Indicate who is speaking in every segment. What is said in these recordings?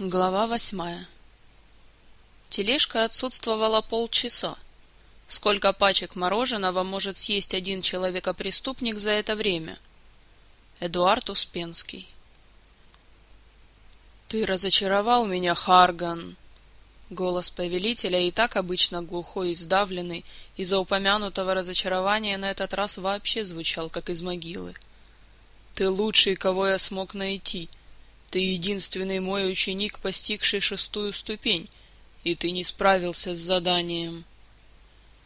Speaker 1: Глава восьмая Тележка отсутствовала полчаса. Сколько пачек мороженого может съесть один человека-преступник за это время? Эдуард Успенский «Ты разочаровал меня, Харган!» Голос повелителя, и так обычно глухой и сдавленный, из-за упомянутого разочарования на этот раз вообще звучал, как из могилы. «Ты лучший, кого я смог найти!» Ты единственный мой ученик, постигший шестую ступень, и ты не справился с заданием.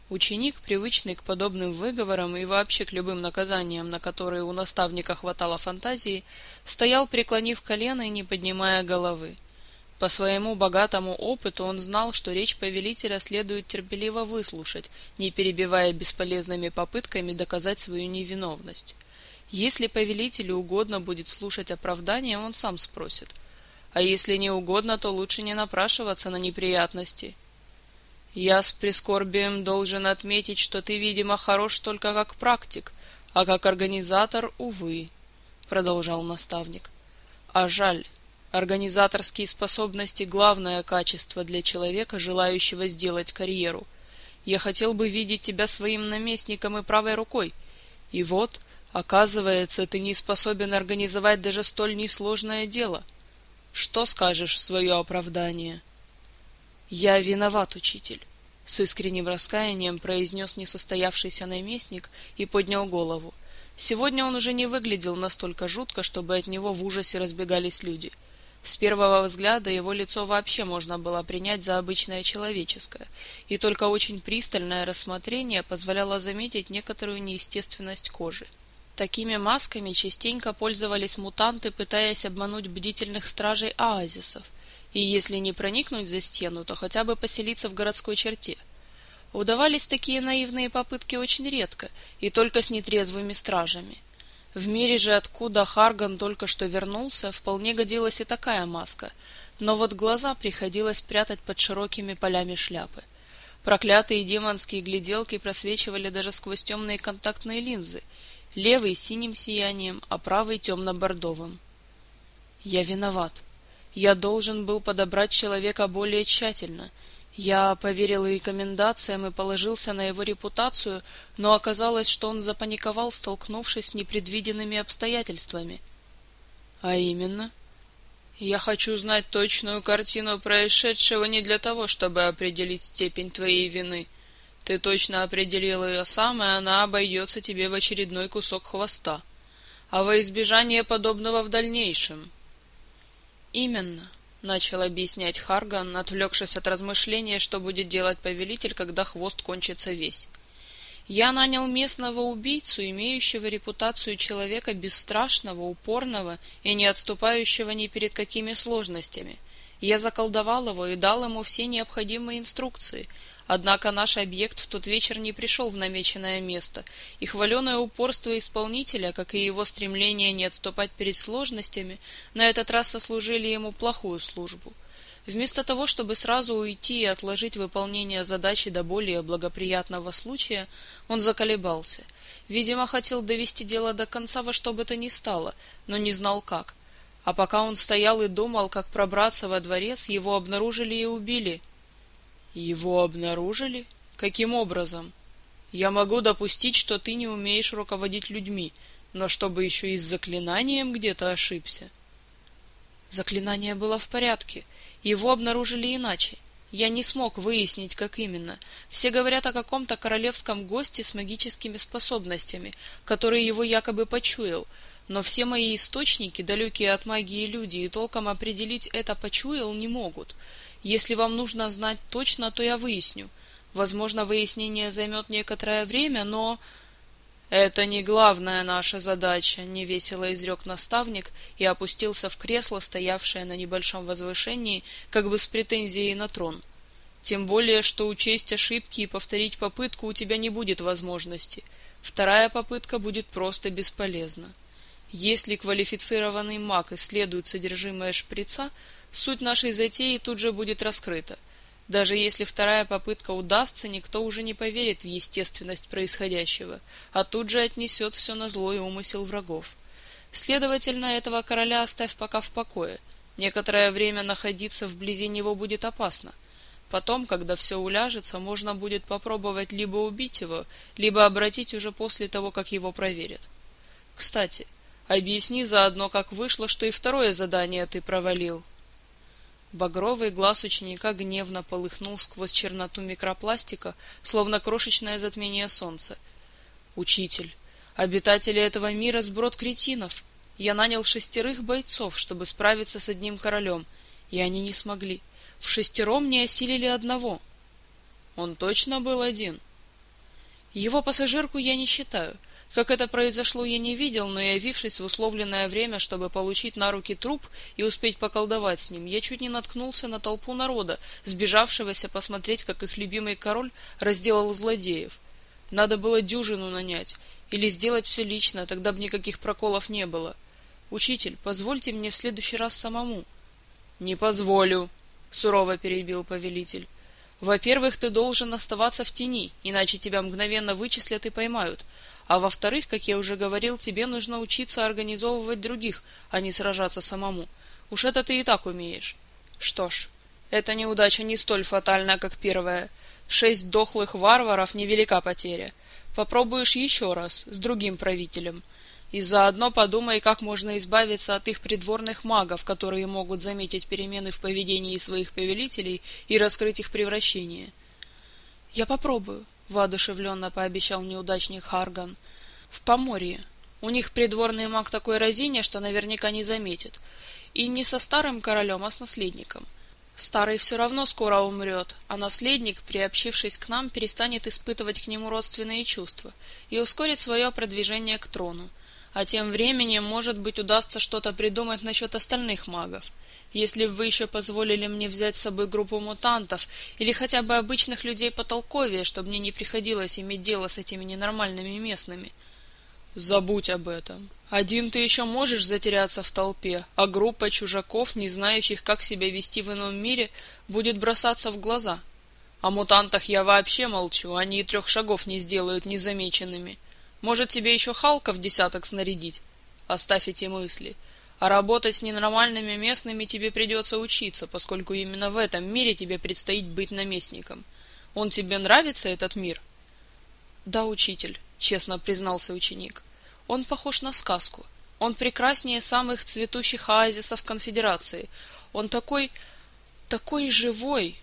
Speaker 1: Ученик, привычный к подобным выговорам и вообще к любым наказаниям, на которые у наставника хватало фантазии, стоял, преклонив колено и не поднимая головы. По своему богатому опыту он знал, что речь повелителя следует терпеливо выслушать, не перебивая бесполезными попытками доказать свою невиновность. Если повелителю угодно будет слушать оправдание, он сам спросит. А если не угодно, то лучше не напрашиваться на неприятности. Я с прискорбием должен отметить, что ты, видимо, хорош только как практик, а как организатор, увы, — продолжал наставник. А жаль, организаторские способности — главное качество для человека, желающего сделать карьеру. Я хотел бы видеть тебя своим наместником и правой рукой. И вот, Оказывается, ты не способен организовать даже столь несложное дело. Что скажешь в свое оправдание? Я виноват, учитель, с искренним раскаянием произнес несостоявшийся наместник и поднял голову. Сегодня он уже не выглядел настолько жутко, чтобы от него в ужасе разбегались люди. С первого взгляда его лицо вообще можно было принять за обычное человеческое, и только очень пристальное рассмотрение позволяло заметить некоторую неестественность кожи. Такими масками частенько пользовались мутанты, пытаясь обмануть бдительных стражей оазисов, и если не проникнуть за стену, то хотя бы поселиться в городской черте. Удавались такие наивные попытки очень редко, и только с нетрезвыми стражами. В мире же, откуда Харган только что вернулся, вполне годилась и такая маска, но вот глаза приходилось прятать под широкими полями шляпы. Проклятые демонские гляделки просвечивали даже сквозь темные контактные линзы, левый синим сиянием, а правый темно-бордовым. Я виноват. Я должен был подобрать человека более тщательно. Я поверил рекомендациям и положился на его репутацию, но оказалось, что он запаниковал, столкнувшись с непредвиденными обстоятельствами. А именно? Я хочу знать точную картину происшедшего не для того, чтобы определить степень твоей вины, ты точно определил ее сам, и она обойдется тебе в очередной кусок хвоста. А во избежание подобного в дальнейшем... Именно, — начал объяснять Харган, отвлекшись от размышления, что будет делать повелитель, когда хвост кончится весь. Я нанял местного убийцу, имеющего репутацию человека бесстрашного, упорного и не отступающего ни перед какими сложностями. Я заколдовал его и дал ему все необходимые инструкции, Однако наш объект в тот вечер не пришел в намеченное место, и хваленое упорство исполнителя, как и его стремление не отступать перед сложностями, на этот раз сослужили ему плохую службу. Вместо того, чтобы сразу уйти и отложить выполнение задачи до более благоприятного случая, он заколебался. Видимо, хотел довести дело до конца во что бы то ни стало, но не знал как. А пока он стоял и думал, как пробраться во дворец, его обнаружили и убили — его обнаружили? Каким образом? Я могу допустить, что ты не умеешь руководить людьми, но чтобы еще и с заклинанием где-то ошибся. Заклинание было в порядке. Его обнаружили иначе. Я не смог выяснить, как именно. Все говорят о каком-то королевском госте с магическими способностями, который его якобы почуял, но все мои источники, далекие от магии люди, и толком определить это почуял не могут. Если вам нужно знать точно, то я выясню. Возможно, выяснение займет некоторое время, но... «Это не главная наша задача», — невесело изрек наставник и опустился в кресло, стоявшее на небольшом возвышении, как бы с претензией на трон. «Тем более, что учесть ошибки и повторить попытку у тебя не будет возможности. Вторая попытка будет просто бесполезна. Если квалифицированный маг исследует содержимое шприца, Суть нашей затеи тут же будет раскрыта. Даже если вторая попытка удастся, никто уже не поверит в естественность происходящего, а тут же отнесет все на злой умысел врагов. Следовательно, этого короля оставь пока в покое. Некоторое время находиться вблизи него будет опасно. Потом, когда все уляжется, можно будет попробовать либо убить его, либо обратить уже после того, как его проверят. Кстати, объясни заодно, как вышло, что и второе задание ты провалил. Багровый глаз ученика гневно полыхнул сквозь черноту микропластика, словно крошечное затмение солнца. «Учитель, обитатели этого мира сброд кретинов. Я нанял шестерых бойцов, чтобы справиться с одним королем, и они не смогли. В шестером не осилили одного». «Он точно был один?» «Его пассажирку я не считаю. Как это произошло, я не видел, но явившись в условленное время, чтобы получить на руки труп и успеть поколдовать с ним, я чуть не наткнулся на толпу народа, сбежавшегося посмотреть, как их любимый король разделал злодеев. Надо было дюжину нанять, или сделать все лично, тогда бы никаких проколов не было. Учитель, позвольте мне в следующий раз самому. — Не позволю, — сурово перебил повелитель. — Во-первых, ты должен оставаться в тени, иначе тебя мгновенно вычислят и поймают. А во-вторых, как я уже говорил, тебе нужно учиться организовывать других, а не сражаться самому. Уж это ты и так умеешь. Что ж, эта неудача не столь фатальна, как первая. Шесть дохлых варваров — невелика потеря. Попробуешь еще раз, с другим правителем. И заодно подумай, как можно избавиться от их придворных магов, которые могут заметить перемены в поведении своих повелителей и раскрыть их превращение. — Я попробую, — воодушевленно пообещал неудачник Харган. «В Поморье. У них придворный маг такой разине, что наверняка не заметит. И не со старым королем, а с наследником. Старый все равно скоро умрет, а наследник, приобщившись к нам, перестанет испытывать к нему родственные чувства и ускорит свое продвижение к трону. А тем временем, может быть, удастся что-то придумать насчет остальных магов если бы вы еще позволили мне взять с собой группу мутантов или хотя бы обычных людей потолковее, чтобы мне не приходилось иметь дело с этими ненормальными местными. Забудь об этом. Один ты еще можешь затеряться в толпе, а группа чужаков, не знающих, как себя вести в ином мире, будет бросаться в глаза. О мутантах я вообще молчу, они и трех шагов не сделают незамеченными. Может, тебе еще Халков десяток снарядить? Оставь эти мысли. А работать с ненормальными местными тебе придется учиться, поскольку именно в этом мире тебе предстоит быть наместником. Он тебе нравится, этот мир? — Да, учитель, — честно признался ученик. — Он похож на сказку. Он прекраснее самых цветущих оазисов конфедерации. Он такой... такой живой.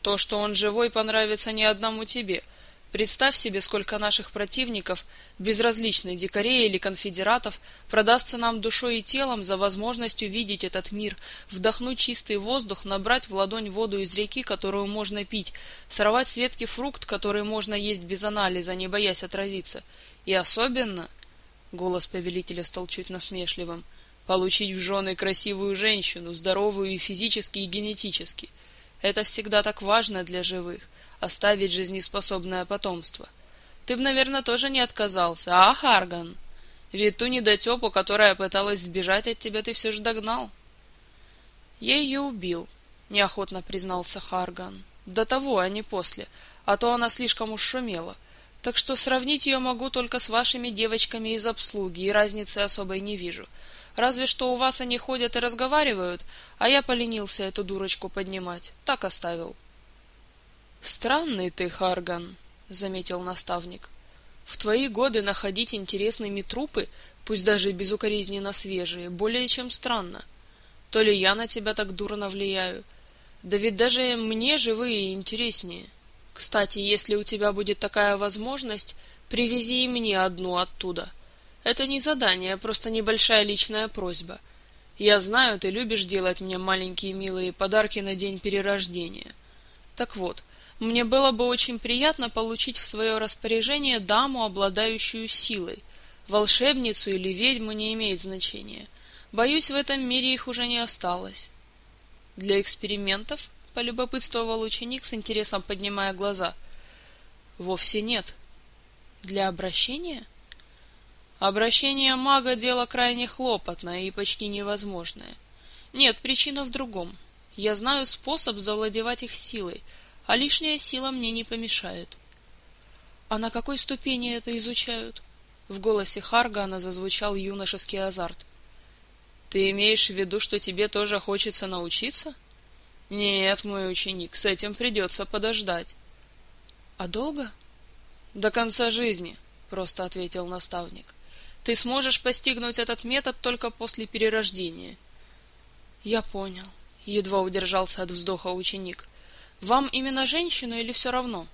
Speaker 1: То, что он живой, понравится не одному тебе — Представь себе, сколько наших противников, безразличных дикарей или конфедератов, продастся нам душой и телом за возможность увидеть этот мир, вдохнуть чистый воздух, набрать в ладонь воду из реки, которую можно пить, сорвать с ветки фрукт, который можно есть без анализа, не боясь отравиться. И особенно, — голос повелителя стал чуть насмешливым, — получить в жены красивую женщину, здоровую и физически, и генетически. Это всегда так важно для живых оставить жизнеспособное потомство. Ты б, наверное, тоже не отказался, а, Харган? Ведь ту недотепу, которая пыталась сбежать от тебя, ты все же догнал. Я ее убил, неохотно признался Харган. До того, а не после, а то она слишком уж шумела. Так что сравнить ее могу только с вашими девочками из обслуги, и разницы особой не вижу. Разве что у вас они ходят и разговаривают, а я поленился эту дурочку поднимать. Так оставил. Странный ты, Харган, заметил наставник. В твои годы находить интересными трупы, пусть даже безукоризненно свежие, более чем странно. То ли я на тебя так дурно влияю, да ведь даже мне живые интереснее. Кстати, если у тебя будет такая возможность, привези и мне одну оттуда. Это не задание, просто небольшая личная просьба. Я знаю, ты любишь делать мне маленькие милые подарки на день перерождения. Так вот, мне было бы очень приятно получить в свое распоряжение даму, обладающую силой. Волшебницу или ведьму не имеет значения. Боюсь, в этом мире их уже не осталось. Для экспериментов? полюбопытствовал ученик с интересом поднимая глаза. Вовсе нет. Для обращения? Обращение мага дело крайне хлопотное и почти невозможное. Нет, причина в другом. Я знаю способ завладевать их силой — а лишняя сила мне не помешает. — А на какой ступени это изучают? В голосе Харгана зазвучал юношеский азарт. Ты имеешь в виду, что тебе тоже хочется научиться? Нет, мой ученик, с этим придется подождать. А долго? До конца жизни, просто ответил наставник. Ты сможешь постигнуть этот метод только после перерождения. Я понял, едва удержался от вздоха ученик. Вам именно женщину или все равно?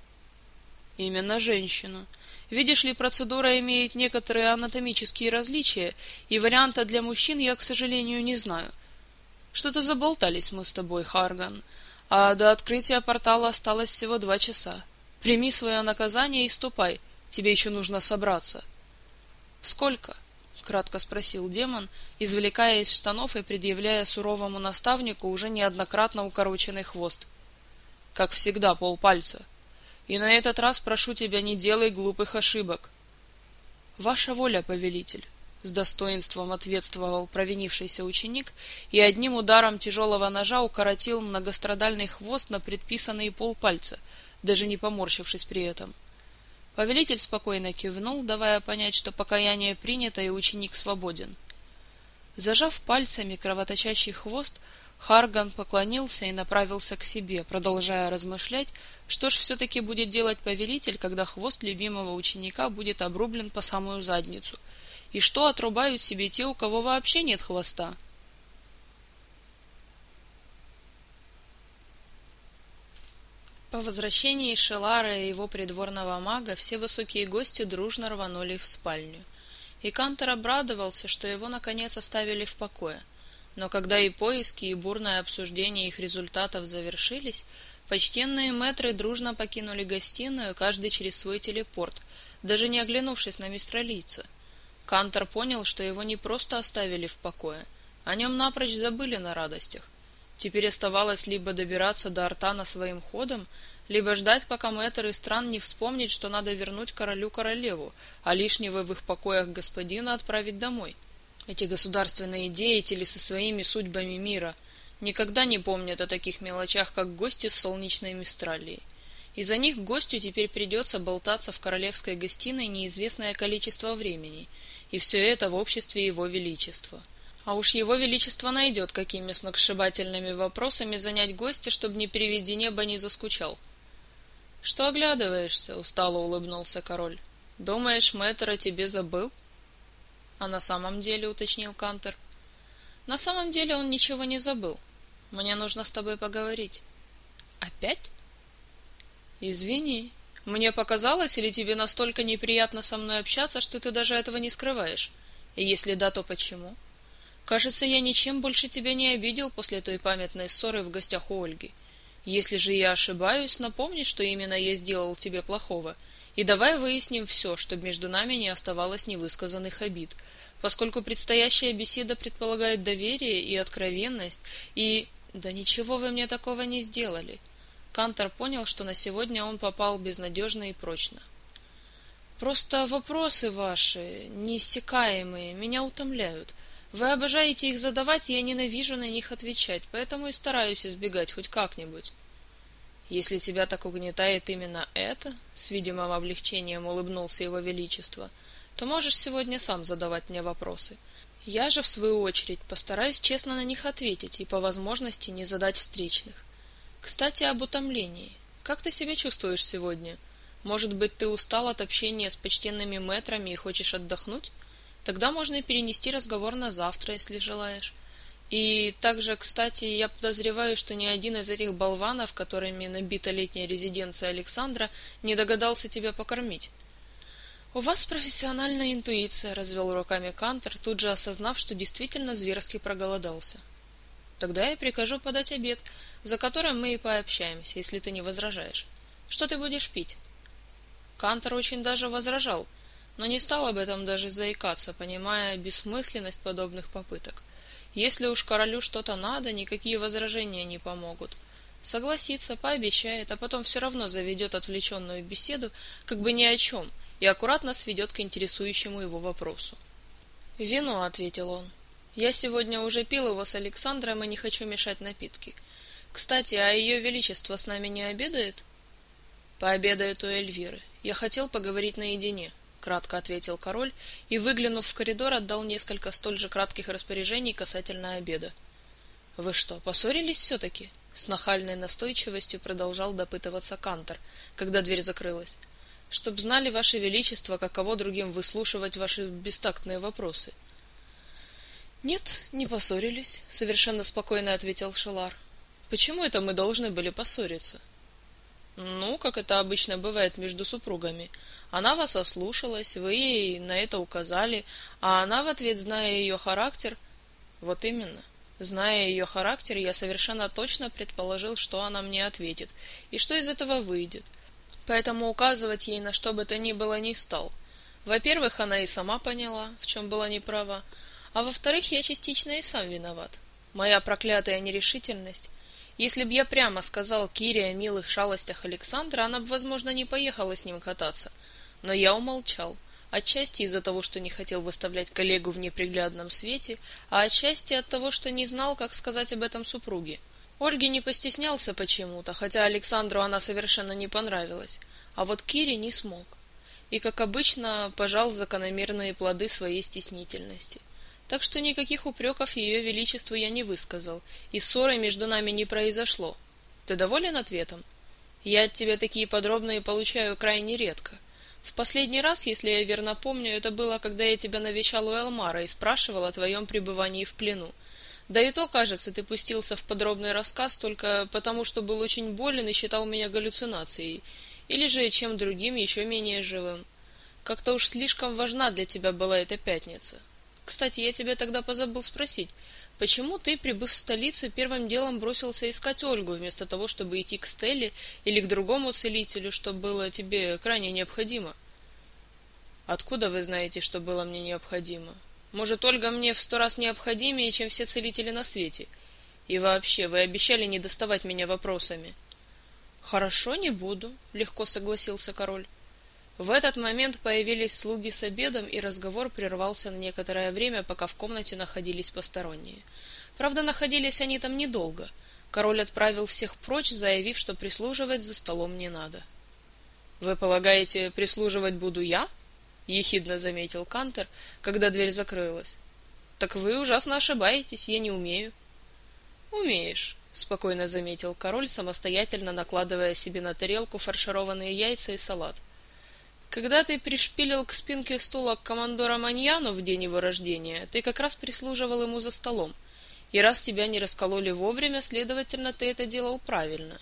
Speaker 1: Именно женщину. Видишь ли, процедура имеет некоторые анатомические различия, и варианта для мужчин я, к сожалению, не знаю. Что-то заболтались мы с тобой, Харган, а до открытия портала осталось всего два часа. Прими свое наказание и ступай, тебе еще нужно собраться. Сколько? — кратко спросил демон, извлекая из штанов и предъявляя суровому наставнику уже неоднократно укороченный хвост. — Как всегда, полпальца. — и на этот раз прошу тебя, не делай глупых ошибок. Ваша воля, повелитель, с достоинством ответствовал провинившийся ученик и одним ударом тяжелого ножа укоротил многострадальный хвост на предписанные полпальца, даже не поморщившись при этом. Повелитель спокойно кивнул, давая понять, что покаяние принято и ученик свободен. Зажав пальцами кровоточащий хвост, Харган поклонился и направился к себе, продолжая размышлять, что ж все-таки будет делать повелитель, когда хвост любимого ученика будет обрублен по самую задницу, и что отрубают себе те, у кого вообще нет хвоста. По возвращении Шелара и его придворного мага все высокие гости дружно рванули в спальню. И Кантор обрадовался, что его наконец оставили в покое — но когда и поиски, и бурное обсуждение их результатов завершились, почтенные мэтры дружно покинули гостиную, каждый через свой телепорт, даже не оглянувшись на мистралийца. Кантор понял, что его не просто оставили в покое, о нем напрочь забыли на радостях. Теперь оставалось либо добираться до Артана своим ходом, либо ждать, пока мэтр из стран не вспомнит, что надо вернуть королю королеву, а лишнего в их покоях господина отправить домой. Эти государственные деятели со своими судьбами мира никогда не помнят о таких мелочах, как гости с солнечной Мистралии. Из-за них гостю теперь придется болтаться в королевской гостиной неизвестное количество времени, и все это в обществе его величества. А уж его величество найдет, какими сногсшибательными вопросами занять гостя, чтобы ни приведи небо не заскучал. — Что оглядываешься? — устало улыбнулся король. — Думаешь, мэтр о тебе забыл? — а на самом деле, уточнил Кантер. На самом деле он ничего не забыл. Мне нужно с тобой поговорить. Опять? Извини. Мне показалось, или тебе настолько неприятно со мной общаться, что ты даже этого не скрываешь? И если да, то почему? Кажется, я ничем больше тебя не обидел после той памятной ссоры в гостях у Ольги. Если же я ошибаюсь, напомни, что именно я сделал тебе плохого, и давай выясним все, чтобы между нами не оставалось невысказанных обид, поскольку предстоящая беседа предполагает доверие и откровенность, и... Да ничего вы мне такого не сделали. Кантор понял, что на сегодня он попал безнадежно и прочно. Просто вопросы ваши, неиссякаемые, меня утомляют. Вы обожаете их задавать, и я ненавижу на них отвечать, поэтому и стараюсь избегать хоть как-нибудь. Если тебя так угнетает именно это, с видимым облегчением улыбнулся его величество, то можешь сегодня сам задавать мне вопросы. Я же, в свою очередь, постараюсь честно на них ответить и по возможности не задать встречных. Кстати, об утомлении. Как ты себя чувствуешь сегодня? Может быть, ты устал от общения с почтенными метрами и хочешь отдохнуть? Тогда можно перенести разговор на завтра, если желаешь. И также, кстати, я подозреваю, что ни один из этих болванов, которыми набита летняя резиденция Александра, не догадался тебя покормить. «У вас профессиональная интуиция», — развел руками Кантер, тут же осознав, что действительно зверски проголодался. «Тогда я прикажу подать обед, за которым мы и пообщаемся, если ты не возражаешь. Что ты будешь пить?» Кантер очень даже возражал, но не стал об этом даже заикаться, понимая бессмысленность подобных попыток. Если уж королю что-то надо, никакие возражения не помогут. Согласится, пообещает, а потом все равно заведет отвлеченную беседу, как бы ни о чем, и аккуратно сведет к интересующему его вопросу. «Вино», — ответил он. «Я сегодня уже пил его с Александром и не хочу мешать напитки. Кстати, а ее величество с нами не обедает?» «Пообедает у Эльвиры. Я хотел поговорить наедине», — кратко ответил король и, выглянув в коридор, отдал несколько столь же кратких распоряжений касательно обеда. Вы что, поссорились все-таки? С нахальной настойчивостью продолжал допытываться Кантор, когда дверь закрылась. Чтоб знали, Ваше Величество, каково другим выслушивать ваши бестактные вопросы. Нет, не поссорились, совершенно спокойно ответил Шелар. Почему это мы должны были поссориться? Ну, как это обычно бывает между супругами. Она вас ослушалась, вы ей на это указали, а она в ответ, зная ее характер... Вот именно. Зная ее характер, я совершенно точно предположил, что она мне ответит, и что из этого выйдет. Поэтому указывать ей на что бы то ни было не стал. Во-первых, она и сама поняла, в чем была неправа, а во-вторых, я частично и сам виноват. Моя проклятая нерешительность. Если б я прямо сказал Кире о милых шалостях Александра, она бы, возможно, не поехала с ним кататься. Но я умолчал. Отчасти из-за того, что не хотел выставлять коллегу в неприглядном свете, а отчасти от того, что не знал, как сказать об этом супруге. Ольге не постеснялся почему-то, хотя Александру она совершенно не понравилась, а вот Кире не смог. И, как обычно, пожал закономерные плоды своей стеснительности. Так что никаких упреков ее величеству я не высказал, и ссоры между нами не произошло. Ты доволен ответом? Я от тебя такие подробные получаю крайне редко. В последний раз, если я верно помню, это было, когда я тебя навещал у Элмара и спрашивал о твоем пребывании в плену. Да и то, кажется, ты пустился в подробный рассказ только потому, что был очень болен и считал меня галлюцинацией, или же чем другим еще менее живым. Как-то уж слишком важна для тебя была эта пятница. Кстати, я тебя тогда позабыл спросить, почему ты, прибыв в столицу, первым делом бросился искать Ольгу, вместо того, чтобы идти к Стелле или к другому целителю, что было тебе крайне необходимо? Откуда вы знаете, что было мне необходимо? Может, Ольга мне в сто раз необходимее, чем все целители на свете? И вообще, вы обещали не доставать меня вопросами. Хорошо, не буду, легко согласился король. В этот момент появились слуги с обедом, и разговор прервался на некоторое время, пока в комнате находились посторонние. Правда, находились они там недолго. Король отправил всех прочь, заявив, что прислуживать за столом не надо. «Вы полагаете, прислуживать буду я?» — ехидно заметил Кантер, когда дверь закрылась. «Так вы ужасно ошибаетесь, я не умею». «Умеешь», — спокойно заметил король, самостоятельно накладывая себе на тарелку фаршированные яйца и салат. Когда ты пришпилил к спинке стула командора Маньяну в день его рождения, ты как раз прислуживал ему за столом. И раз тебя не раскололи вовремя, следовательно, ты это делал правильно.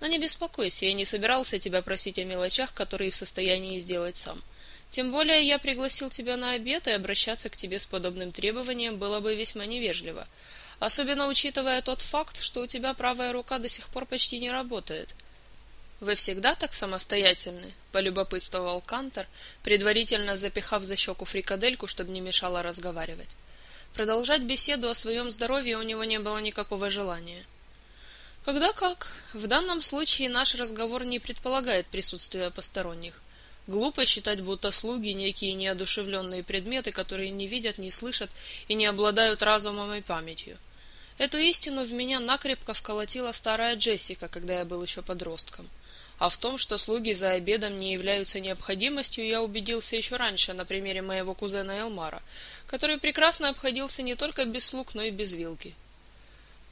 Speaker 1: Но не беспокойся, я не собирался тебя просить о мелочах, которые в состоянии сделать сам. Тем более я пригласил тебя на обед, и обращаться к тебе с подобным требованием было бы весьма невежливо. Особенно учитывая тот факт, что у тебя правая рука до сих пор почти не работает. «Вы всегда так самостоятельны?» — полюбопытствовал Кантор, предварительно запихав за щеку фрикадельку, чтобы не мешало разговаривать. Продолжать беседу о своем здоровье у него не было никакого желания. «Когда как. В данном случае наш разговор не предполагает присутствия посторонних. Глупо считать, будто слуги — некие неодушевленные предметы, которые не видят, не слышат и не обладают разумом и памятью. Эту истину в меня накрепко вколотила старая Джессика, когда я был еще подростком. А в том, что слуги за обедом не являются необходимостью, я убедился еще раньше на примере моего кузена Элмара, который прекрасно обходился не только без слуг, но и без вилки.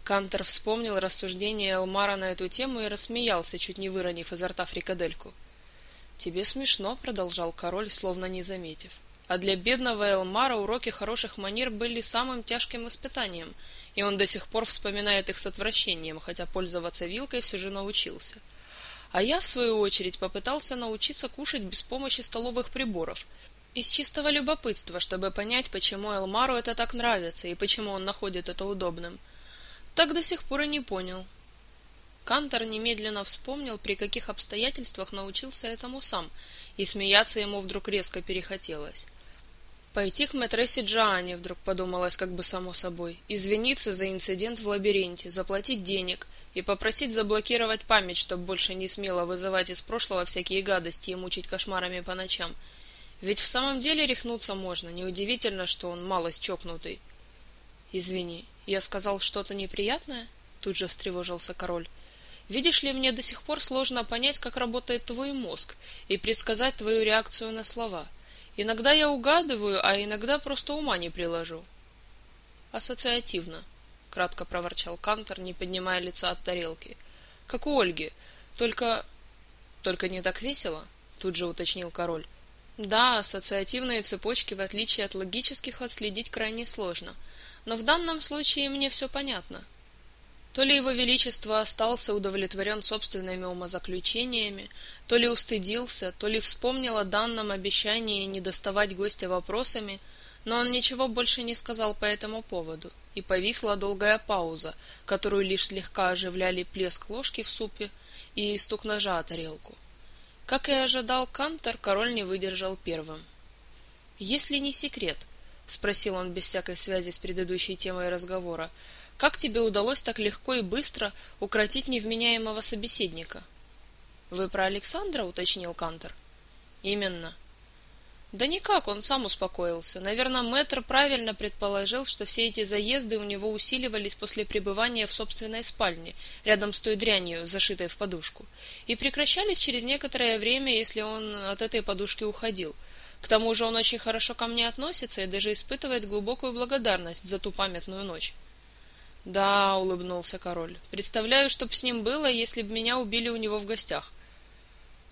Speaker 1: Кантер вспомнил рассуждение Элмара на эту тему и рассмеялся, чуть не выронив изо рта фрикадельку. «Тебе смешно», — продолжал король, словно не заметив. А для бедного Элмара уроки хороших манер были самым тяжким испытанием, и он до сих пор вспоминает их с отвращением, хотя пользоваться вилкой все же научился. А я, в свою очередь, попытался научиться кушать без помощи столовых приборов. Из чистого любопытства, чтобы понять, почему Элмару это так нравится и почему он находит это удобным. Так до сих пор и не понял. Кантор немедленно вспомнил, при каких обстоятельствах научился этому сам, и смеяться ему вдруг резко перехотелось. Пойти к мэтрессе Джоанне, вдруг подумалось как бы само собой, извиниться за инцидент в лабиринте, заплатить денег и попросить заблокировать память, чтобы больше не смело вызывать из прошлого всякие гадости и мучить кошмарами по ночам. Ведь в самом деле рехнуться можно, неудивительно, что он малость чокнутый. «Извини, я сказал что-то неприятное?» Тут же встревожился король. «Видишь ли, мне до сих пор сложно понять, как работает твой мозг, и предсказать твою реакцию на слова». Иногда я угадываю, а иногда просто ума не приложу. Ассоциативно, кратко проворчал Кантор, не поднимая лица от тарелки. Как у Ольги, только... Только не так весело, тут же уточнил король. Да, ассоциативные цепочки, в отличие от логических, отследить крайне сложно. Но в данном случае мне все понятно. То ли его величество остался удовлетворен собственными умозаключениями, то ли устыдился, то ли вспомнил о данном обещании не доставать гостя вопросами, но он ничего больше не сказал по этому поводу, и повисла долгая пауза, которую лишь слегка оживляли плеск ложки в супе и стук ножа о тарелку. Как и ожидал Кантор, король не выдержал первым. «Если не секрет», — спросил он без всякой связи с предыдущей темой разговора, — «как тебе удалось так легко и быстро укротить невменяемого собеседника?» «Вы про Александра?» — уточнил Кантор. «Именно. Да никак, он сам успокоился. Наверное, мэтр правильно предположил, что все эти заезды у него усиливались после пребывания в собственной спальне, рядом с той дрянью, зашитой в подушку, и прекращались через некоторое время, если он от этой подушки уходил. К тому же он очень хорошо ко мне относится и даже испытывает глубокую благодарность за ту памятную ночь. «Да», — улыбнулся король, — «представляю, что б с ним было, если б меня убили у него в гостях».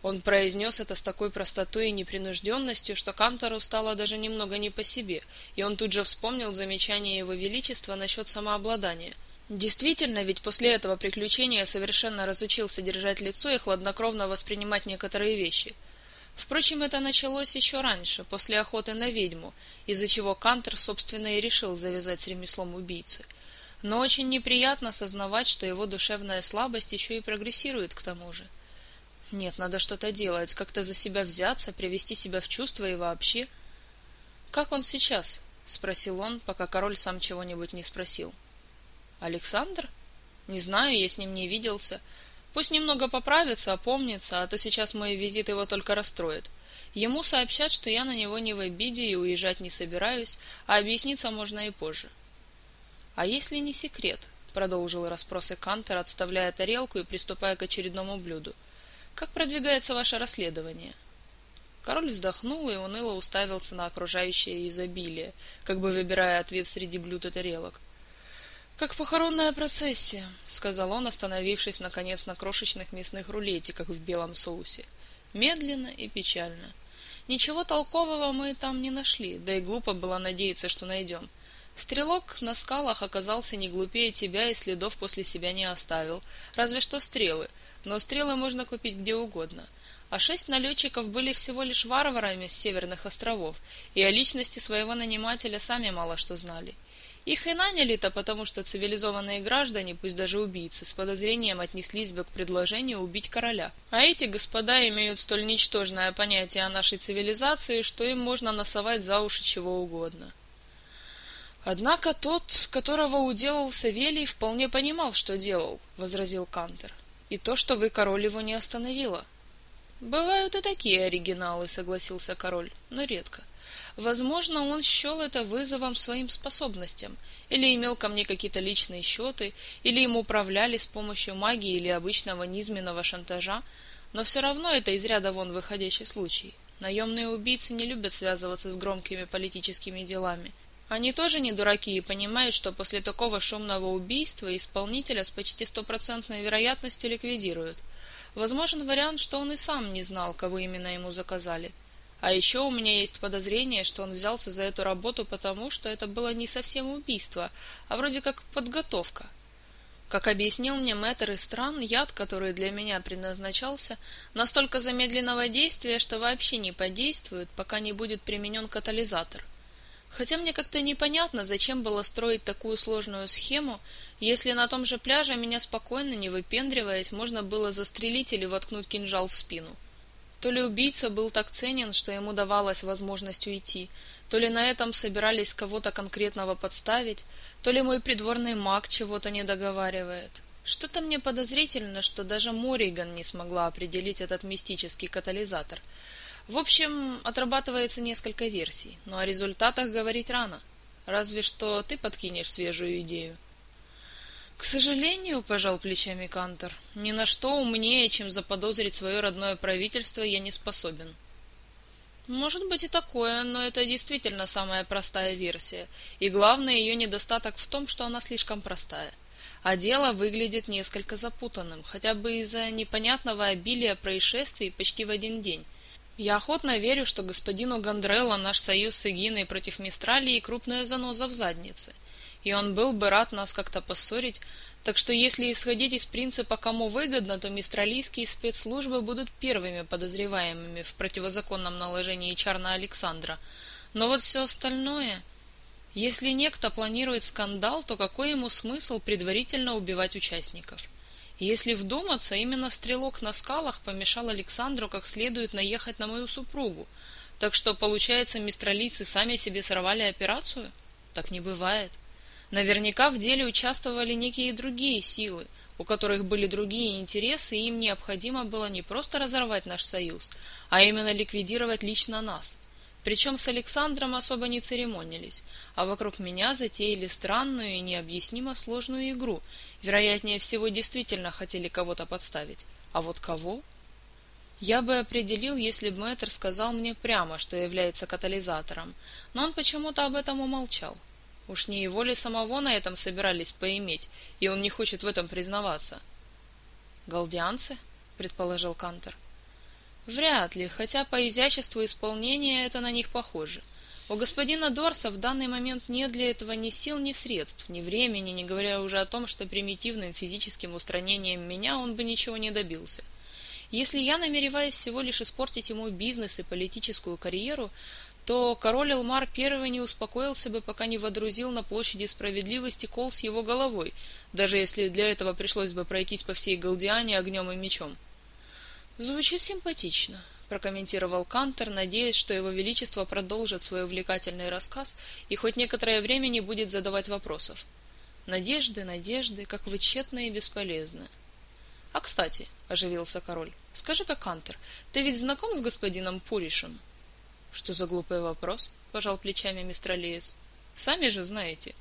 Speaker 1: Он произнес это с такой простотой и непринужденностью, что Кантору стало даже немного не по себе, и он тут же вспомнил замечание его величества насчет самообладания. Действительно, ведь после этого приключения совершенно разучился держать лицо и хладнокровно воспринимать некоторые вещи. Впрочем, это началось еще раньше, после охоты на ведьму, из-за чего Кантер, собственно, и решил завязать с ремеслом убийцы. Но очень неприятно сознавать, что его душевная слабость еще и прогрессирует к тому же. Нет, надо что-то делать, как-то за себя взяться, привести себя в чувство и вообще. Как он сейчас? спросил он, пока король сам чего-нибудь не спросил. Александр? Не знаю, я с ним не виделся. Пусть немного поправится, опомнится, а то сейчас мой визит его только расстроит. Ему сообщат, что я на него не в обиде и уезжать не собираюсь, а объясниться можно и позже. А если не секрет, продолжил расспросы Кантер, отставляя тарелку и приступая к очередному блюду. — как продвигается ваше расследование? Король вздохнул и уныло уставился на окружающее изобилие, как бы выбирая ответ среди блюд и тарелок. «Как похоронная процессия», — сказал он, остановившись, наконец, на крошечных мясных рулетиках в белом соусе. Медленно и печально. Ничего толкового мы там не нашли, да и глупо было надеяться, что найдем. Стрелок на скалах оказался не глупее тебя и следов после себя не оставил, разве что стрелы, но стрелы можно купить где угодно. А шесть налетчиков были всего лишь варварами с северных островов, и о личности своего нанимателя сами мало что знали. Их и наняли-то потому, что цивилизованные граждане, пусть даже убийцы, с подозрением отнеслись бы к предложению убить короля. А эти господа имеют столь ничтожное понятие о нашей цивилизации, что им можно насовать за уши чего угодно. Однако тот, которого уделал Савелий, вполне понимал, что делал, — возразил Кантер. И то, что вы король его не остановило. Бывают и такие оригиналы, согласился король, но редко. Возможно, он счел это вызовом своим способностям, или имел ко мне какие-то личные счеты, или им управляли с помощью магии или обычного низменного шантажа, но все равно это из ряда вон выходящий случай. Наемные убийцы не любят связываться с громкими политическими делами, они тоже не дураки и понимают, что после такого шумного убийства исполнителя с почти стопроцентной вероятностью ликвидируют. Возможен вариант, что он и сам не знал, кого именно ему заказали. А еще у меня есть подозрение, что он взялся за эту работу потому, что это было не совсем убийство, а вроде как подготовка. Как объяснил мне мэтр из стран, яд, который для меня предназначался, настолько замедленного действия, что вообще не подействует, пока не будет применен катализатор. Хотя мне как-то непонятно, зачем было строить такую сложную схему, если на том же пляже меня спокойно, не выпендриваясь, можно было застрелить или воткнуть кинжал в спину. То ли убийца был так ценен, что ему давалась возможность уйти, то ли на этом собирались кого-то конкретного подставить, то ли мой придворный маг чего-то не договаривает. Что-то мне подозрительно, что даже Мориган не смогла определить этот мистический катализатор — в общем, отрабатывается несколько версий, но о результатах говорить рано. Разве что ты подкинешь свежую идею. К сожалению, пожал плечами Кантор, ни на что умнее, чем заподозрить свое родное правительство, я не способен. Может быть и такое, но это действительно самая простая версия, и главный ее недостаток в том, что она слишком простая. А дело выглядит несколько запутанным, хотя бы из-за непонятного обилия происшествий почти в один день. Я охотно верю, что господину Гондрелло наш союз с Эгиной против Мистралии крупная заноза в заднице, и он был бы рад нас как-то поссорить, так что если исходить из принципа «кому выгодно», то мистралийские спецслужбы будут первыми подозреваемыми в противозаконном наложении чар на Александра. Но вот все остальное... Если некто планирует скандал, то какой ему смысл предварительно убивать участников? Если вдуматься, именно стрелок на скалах помешал Александру как следует наехать на мою супругу. Так что, получается, мистралийцы сами себе сорвали операцию? Так не бывает. Наверняка в деле участвовали некие другие силы, у которых были другие интересы, и им необходимо было не просто разорвать наш союз, а именно ликвидировать лично нас. Причем с Александром особо не церемонились, а вокруг меня затеяли странную и необъяснимо сложную игру. Вероятнее всего, действительно хотели кого-то подставить. А вот кого? Я бы определил, если бы мэтр сказал мне прямо, что является катализатором, но он почему-то об этом умолчал. Уж не его ли самого на этом собирались поиметь, и он не хочет в этом признаваться? «Галдианцы?» — предположил Кантер. «Вряд ли, хотя по изяществу исполнения это на них похоже. У господина Дорса в данный момент нет для этого ни сил, ни средств, ни времени, не говоря уже о том, что примитивным физическим устранением меня он бы ничего не добился». Если я намереваюсь всего лишь испортить ему бизнес и политическую карьеру, то король Элмар первый не успокоился бы, пока не водрузил на площади справедливости кол с его головой, даже если для этого пришлось бы пройтись по всей Галдиане огнем и мечом. «Звучит симпатично», — прокомментировал Кантер, надеясь, что его величество продолжит свой увлекательный рассказ и хоть некоторое время не будет задавать вопросов. «Надежды, надежды, как вы тщетны и бесполезны». «А, кстати», — оживился король, — «скажи-ка, Кантер, ты ведь знаком с господином Пуришем?» Что за глупый вопрос? Пожал плечами мистер Алиес. Сами же знаете.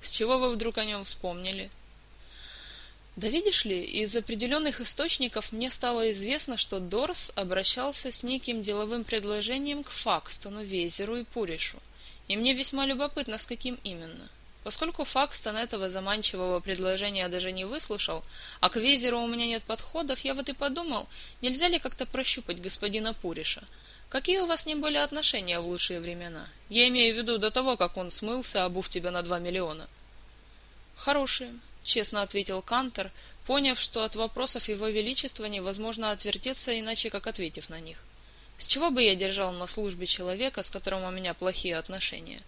Speaker 1: С чего вы вдруг о нем вспомнили? Да видишь ли, из определенных источников мне стало известно, что Дорс обращался с неким деловым предложением к Факстону, Везеру и Пуришу. И мне весьма любопытно, с каким именно. Поскольку Факстон этого заманчивого предложения даже не выслушал, а к Везеру у меня нет подходов, я вот и подумал, нельзя ли как-то прощупать господина Пуриша. Какие у вас с ним были отношения в лучшие времена? Я имею в виду до того, как он смылся, обув тебя на два миллиона. Хорошие, честно ответил Кантер, поняв, что от вопросов его величества невозможно отвертеться иначе, как ответив на них. С чего бы я держал на службе человека, с которым у меня плохие отношения?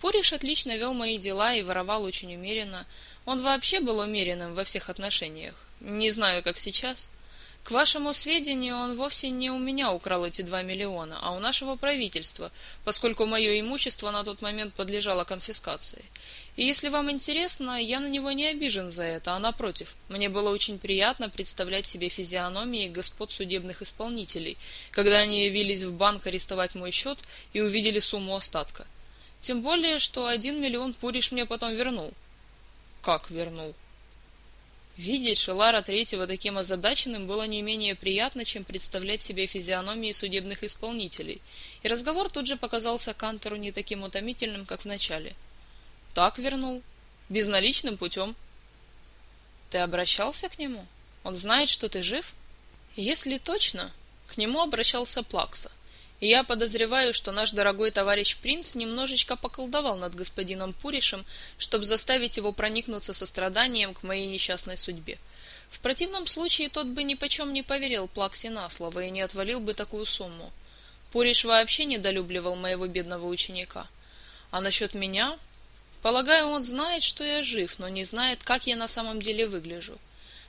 Speaker 1: Пуриш отлично вел мои дела и воровал очень умеренно. Он вообще был умеренным во всех отношениях. Не знаю, как сейчас. К вашему сведению, он вовсе не у меня украл эти два миллиона, а у нашего правительства, поскольку мое имущество на тот момент подлежало конфискации. И если вам интересно, я на него не обижен за это, а напротив, мне было очень приятно представлять себе физиономии господ судебных исполнителей, когда они явились в банк арестовать мой счет и увидели сумму остатка. Тем более, что один миллион Пуриш мне потом вернул. Как вернул? Видеть Шелара Третьего таким озадаченным было не менее приятно, чем представлять себе физиономии судебных исполнителей, и разговор тут же показался Кантору не таким утомительным, как в начале. «Так вернул. Безналичным путем». «Ты обращался к нему? Он знает, что ты жив?» «Если точно, к нему обращался Плакса я подозреваю, что наш дорогой товарищ принц немножечко поколдовал над господином Пуришем, чтобы заставить его проникнуться состраданием к моей несчастной судьбе. В противном случае тот бы ни почем не поверил Плаксе на слово и не отвалил бы такую сумму. Пуриш вообще недолюбливал моего бедного ученика. А насчет меня? Полагаю, он знает, что я жив, но не знает, как я на самом деле выгляжу.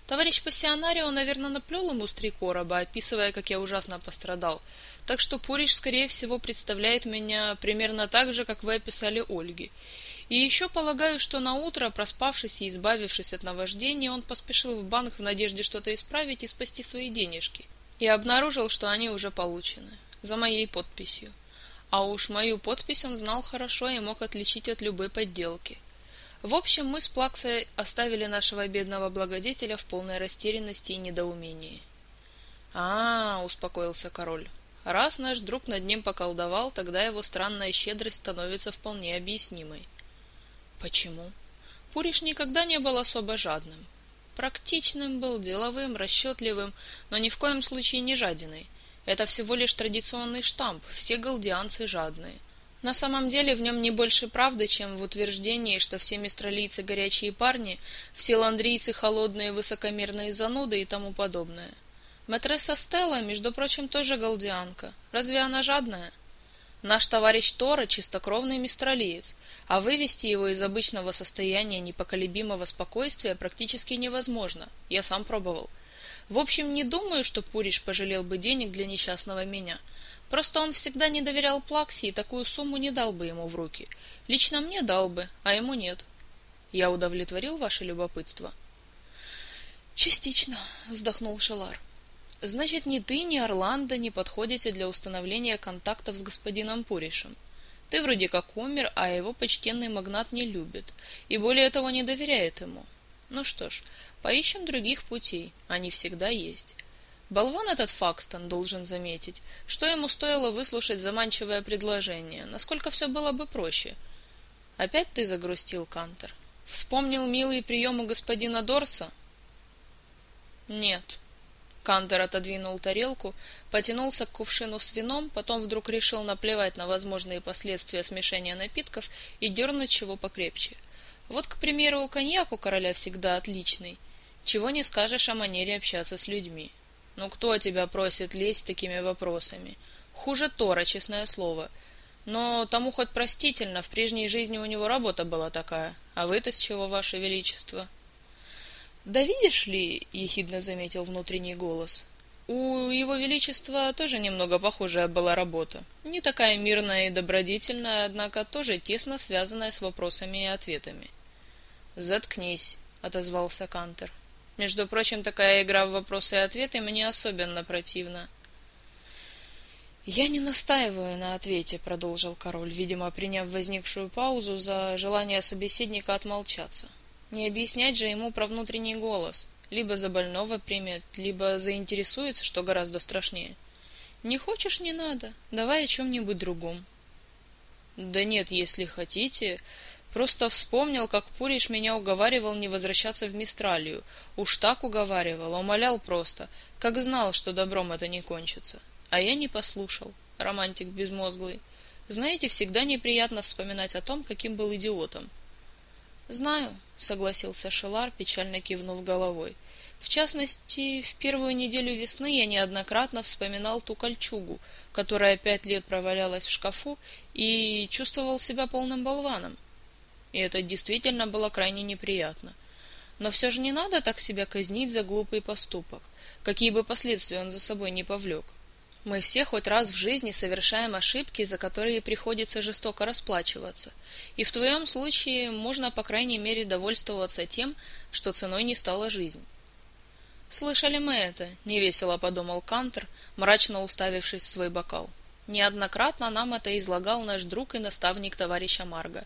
Speaker 1: Товарищ пассионарио, наверное, наплел ему с три короба, описывая, как я ужасно пострадал, так что Пурич, скорее всего, представляет меня примерно так же, как вы описали Ольги. И еще полагаю, что на утро, проспавшись и избавившись от наваждения, он поспешил в банк в надежде что-то исправить и спасти свои денежки. И обнаружил, что они уже получены. За моей подписью. А уж мою подпись он знал хорошо и мог отличить от любой подделки. В общем, мы с Плаксой оставили нашего бедного благодетеля в полной растерянности и недоумении. — А, — успокоился король, Раз наш друг над ним поколдовал, тогда его странная щедрость становится вполне объяснимой. Почему? Пуриш никогда не был особо жадным. Практичным был, деловым, расчетливым, но ни в коем случае не жадиной. Это всего лишь традиционный штамп, все галдианцы жадные. На самом деле в нем не больше правды, чем в утверждении, что все мистралийцы горячие парни, все ландрийцы холодные высокомерные зануды и тому подобное. Матресса Стелла, между прочим, тоже галдианка. Разве она жадная? Наш товарищ Тора чистокровный мистралиец, а вывести его из обычного состояния непоколебимого спокойствия практически невозможно. Я сам пробовал. В общем, не думаю, что Пуриш пожалел бы денег для несчастного меня — Просто он всегда не доверял Плакси и такую сумму не дал бы ему в руки. Лично мне дал бы, а ему нет. Я удовлетворил ваше любопытство? Частично, вздохнул Шелар. Значит, ни ты, ни Орландо не подходите для установления контактов с господином Пуришем. Ты вроде как умер, а его почтенный магнат не любит, и более того не доверяет ему. Ну что ж, поищем других путей, они всегда есть. Болван этот Факстон должен заметить, что ему стоило выслушать заманчивое предложение, насколько все было бы проще. Опять ты загрустил, Кантер? Вспомнил милые приемы господина Дорса? Нет. Кантер отодвинул тарелку, потянулся к кувшину с вином, потом вдруг решил наплевать на возможные последствия смешения напитков и дернуть чего покрепче. Вот, к примеру, коньяк у короля всегда отличный. Чего не скажешь о манере общаться с людьми. Ну кто тебя просит лезть такими вопросами? Хуже Тора, честное слово. Но тому хоть простительно, в прежней жизни у него работа была такая. А вы-то с чего, ваше величество? Да видишь ли, ехидно заметил внутренний голос, у его величества тоже немного похожая была работа. Не такая мирная и добродетельная, однако тоже тесно связанная с вопросами и ответами. Заткнись, отозвался Кантер. Между прочим, такая игра в вопросы и ответы мне особенно противна. «Я не настаиваю на ответе», — продолжил король, видимо, приняв возникшую паузу за желание собеседника отмолчаться. «Не объяснять же ему про внутренний голос. Либо за больного примет, либо заинтересуется, что гораздо страшнее. Не хочешь — не надо. Давай о чем-нибудь другом». «Да нет, если хотите...» Просто вспомнил, как Пуриш меня уговаривал не возвращаться в Мистралию. Уж так уговаривал, умолял просто, как знал, что добром это не кончится. А я не послушал, романтик безмозглый. Знаете, всегда неприятно вспоминать о том, каким был идиотом. «Знаю», — согласился Шелар, печально кивнув головой. «В частности, в первую неделю весны я неоднократно вспоминал ту кольчугу, которая пять лет провалялась в шкафу, и чувствовал себя полным болваном и это действительно было крайне неприятно. Но все же не надо так себя казнить за глупый поступок, какие бы последствия он за собой не повлек. Мы все хоть раз в жизни совершаем ошибки, за которые приходится жестоко расплачиваться, и в твоем случае можно, по крайней мере, довольствоваться тем, что ценой не стала жизнь. «Слышали мы это?» — невесело подумал Кантер, мрачно уставившись в свой бокал. «Неоднократно нам это излагал наш друг и наставник товарища Марга,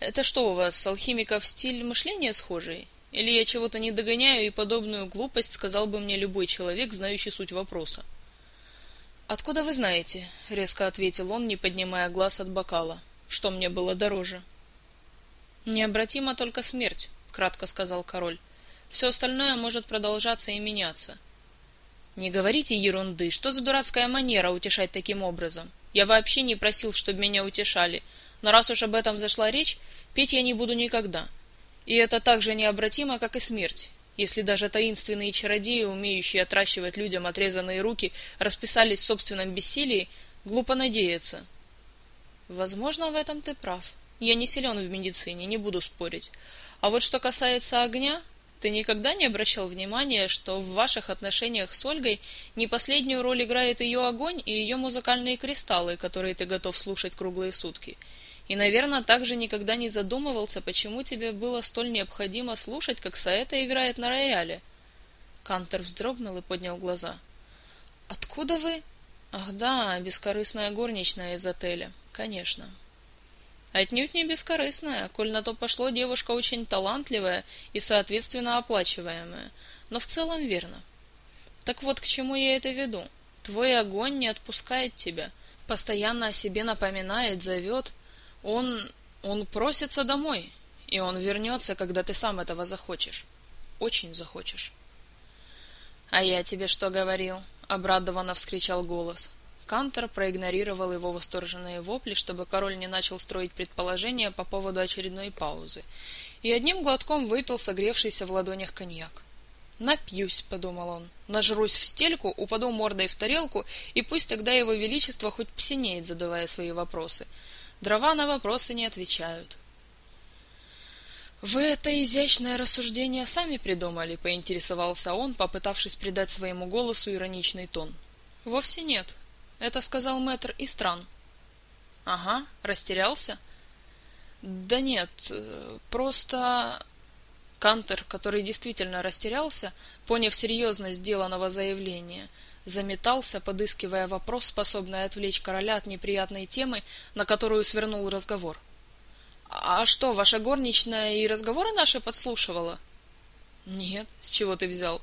Speaker 1: это что у вас, алхимиков стиль мышления схожий? Или я чего-то не догоняю, и подобную глупость сказал бы мне любой человек, знающий суть вопроса? «Откуда вы знаете?» — резко ответил он, не поднимая глаз от бокала. «Что мне было дороже?» «Необратима только смерть», — кратко сказал король. «Все остальное может продолжаться и меняться». «Не говорите ерунды. Что за дурацкая манера утешать таким образом? Я вообще не просил, чтобы меня утешали. Но раз уж об этом зашла речь, петь я не буду никогда. И это так же необратимо, как и смерть. Если даже таинственные чародеи, умеющие отращивать людям отрезанные руки, расписались в собственном бессилии, глупо надеяться. Возможно, в этом ты прав. Я не силен в медицине, не буду спорить. А вот что касается огня, ты никогда не обращал внимания, что в ваших отношениях с Ольгой не последнюю роль играет ее огонь и ее музыкальные кристаллы, которые ты готов слушать круглые сутки — и, наверное, также никогда не задумывался, почему тебе было столь необходимо слушать, как Саэта играет на рояле. Кантер вздрогнул и поднял глаза. «Откуда вы?» «Ах да, бескорыстная горничная из отеля. Конечно». «Отнюдь не бескорыстная, коль на то пошло, девушка очень талантливая и, соответственно, оплачиваемая. Но в целом верно. Так вот, к чему я это веду. Твой огонь не отпускает тебя, постоянно о себе напоминает, зовет. Он... он просится домой, и он вернется, когда ты сам этого захочешь. Очень захочешь. «А я тебе что говорил?» — обрадованно вскричал голос. Кантор проигнорировал его восторженные вопли, чтобы король не начал строить предположения по поводу очередной паузы, и одним глотком выпил согревшийся в ладонях коньяк. «Напьюсь», — подумал он, — «нажрусь в стельку, упаду мордой в тарелку, и пусть тогда его величество хоть псинеет, задавая свои вопросы. Дрова на вопросы не отвечают». «Вы это изящное рассуждение сами придумали?» — поинтересовался он, попытавшись придать своему голосу ироничный тон. «Вовсе нет. Это сказал мэтр Истран». «Ага, растерялся?» «Да нет, просто...» Кантер, который действительно растерялся, поняв серьезность сделанного заявления, заметался, подыскивая вопрос, способный отвлечь короля от неприятной темы, на которую свернул разговор. «А что, ваша горничная и разговоры наши подслушивала?» «Нет, с чего ты взял?»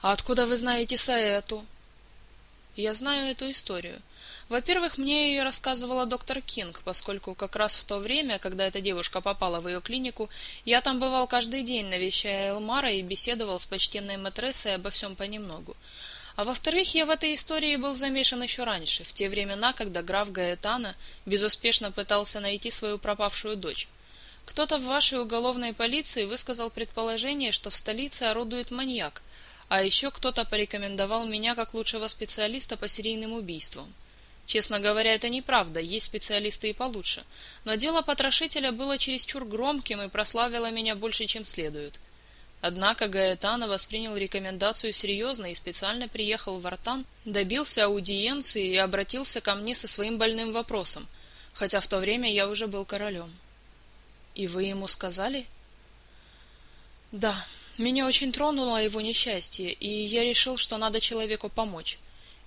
Speaker 1: «А откуда вы знаете Саэту?» «Я знаю эту историю. Во-первых, мне ее рассказывала доктор Кинг, поскольку как раз в то время, когда эта девушка попала в ее клинику, я там бывал каждый день, навещая Элмара и беседовал с почтенной матрессой обо всем понемногу. А во-вторых, я в этой истории был замешан еще раньше, в те времена, когда граф Гаэтана безуспешно пытался найти свою пропавшую дочь. Кто-то в вашей уголовной полиции высказал предположение, что в столице орудует маньяк, а еще кто-то порекомендовал меня как лучшего специалиста по серийным убийствам. Честно говоря, это неправда, есть специалисты и получше. Но дело потрошителя было чересчур громким и прославило меня больше, чем следует. Однако Гаэтано воспринял рекомендацию серьезно и специально приехал в Артан, добился аудиенции и обратился ко мне со своим больным вопросом, хотя в то время я уже был королем. «И вы ему сказали?» «Да, меня очень тронуло его несчастье, и я решил, что надо человеку помочь».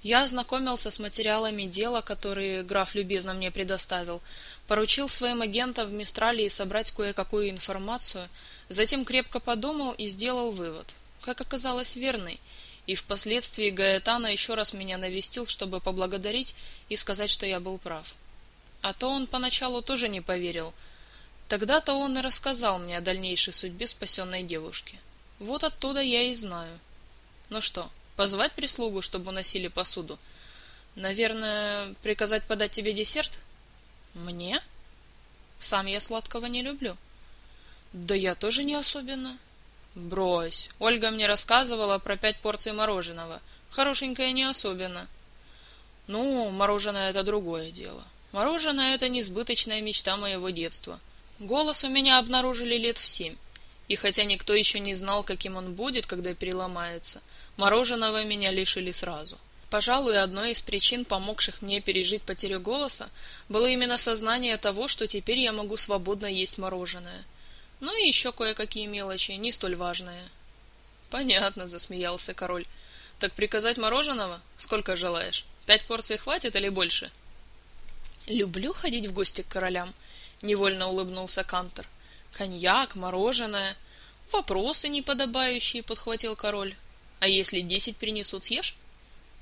Speaker 1: Я ознакомился с материалами дела, которые граф любезно мне предоставил, поручил своим агентам в Мистралии собрать кое-какую информацию, затем крепко подумал и сделал вывод. Как оказалось, верный. И впоследствии Гаэтана еще раз меня навестил, чтобы поблагодарить и сказать, что я был прав. А то он поначалу тоже не поверил. Тогда-то он и рассказал мне о дальнейшей судьбе спасенной девушки. Вот оттуда я и знаю. Ну что, Позвать прислугу, чтобы уносили посуду? Наверное, приказать подать тебе десерт? Мне? Сам я сладкого не люблю. Да я тоже не особенно. Брось. Ольга мне рассказывала про пять порций мороженого. Хорошенькое не особенно. Ну, мороженое это другое дело. Мороженое это несбыточная мечта моего детства. Голос у меня обнаружили лет в семь. И хотя никто еще не знал, каким он будет, когда переломается, Мороженого меня лишили сразу. Пожалуй, одной из причин, помогших мне пережить потерю голоса, было именно сознание того, что теперь я могу свободно есть мороженое. Ну и еще кое-какие мелочи, не столь важные. Понятно, засмеялся король. Так приказать мороженого? Сколько желаешь? Пять порций хватит или больше? Люблю ходить в гости к королям, невольно улыбнулся Кантор. Коньяк, мороженое. Вопросы неподобающие, подхватил король. А если десять принесут, съешь?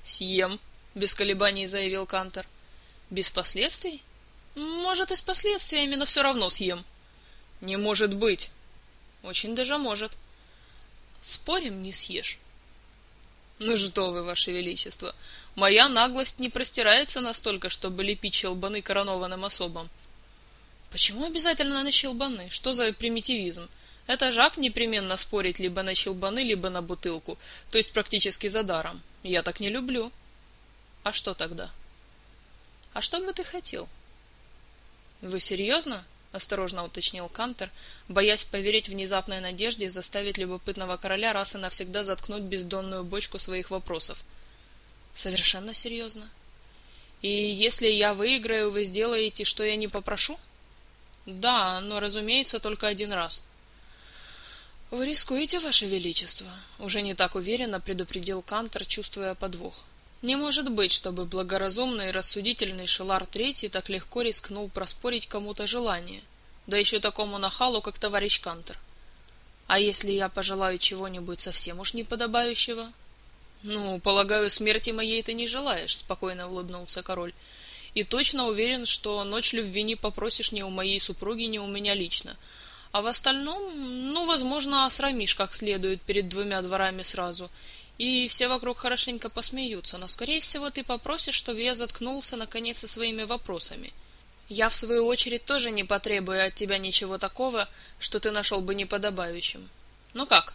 Speaker 1: Съем, без колебаний заявил Кантор. Без последствий? Может, и с последствиями, но все равно съем. Не может быть. Очень даже может. Спорим, не съешь. Ну что вы, ваше величество, моя наглость не простирается настолько, чтобы лепить щелбаны коронованным особам. Почему обязательно на щелбаны? Что за примитивизм? Это Жак непременно спорить либо на щелбаны, либо на бутылку, то есть практически за даром. Я так не люблю. А что тогда? А что бы ты хотел? Вы серьезно? осторожно уточнил Кантер, боясь поверить внезапной надежде заставить любопытного короля раз и навсегда заткнуть бездонную бочку своих вопросов. Совершенно серьезно. И если я выиграю, вы сделаете, что я не попрошу? Да, но, разумеется, только один раз. «Вы рискуете, Ваше Величество», — уже не так уверенно предупредил Кантор, чувствуя подвох. «Не может быть, чтобы благоразумный и рассудительный Шелар Третий так легко рискнул проспорить кому-то желание, да еще такому нахалу, как товарищ Кантор. А если я пожелаю чего-нибудь совсем уж неподобающего?» Ну, полагаю, смерти моей ты не желаешь, спокойно улыбнулся король. И точно уверен, что ночь любви не попросишь ни у моей супруги, ни у меня лично. А в остальном, ну, возможно, осрамишь как следует перед двумя дворами сразу. И все вокруг хорошенько посмеются, но, скорее всего, ты попросишь, чтобы я заткнулся, наконец, со своими вопросами. Я, в свою очередь, тоже не потребую от тебя ничего такого, что ты нашел бы неподобающим. Ну как,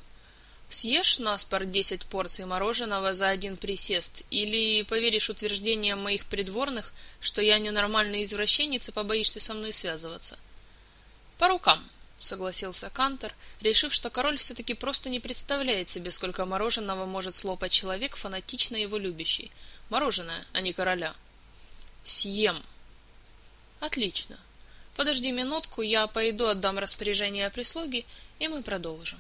Speaker 1: Съешь наспор десять порций мороженого за один присест, или поверишь утверждениям моих придворных, что я ненормальный извращенец и побоишься со мной связываться? По рукам, согласился Кантор, решив, что король все-таки просто не представляет себе, сколько мороженого может слопать человек, фанатично его любящий. Мороженое, а не короля. Съем. Отлично. Подожди минутку, я пойду отдам распоряжение прислуги, и мы продолжим.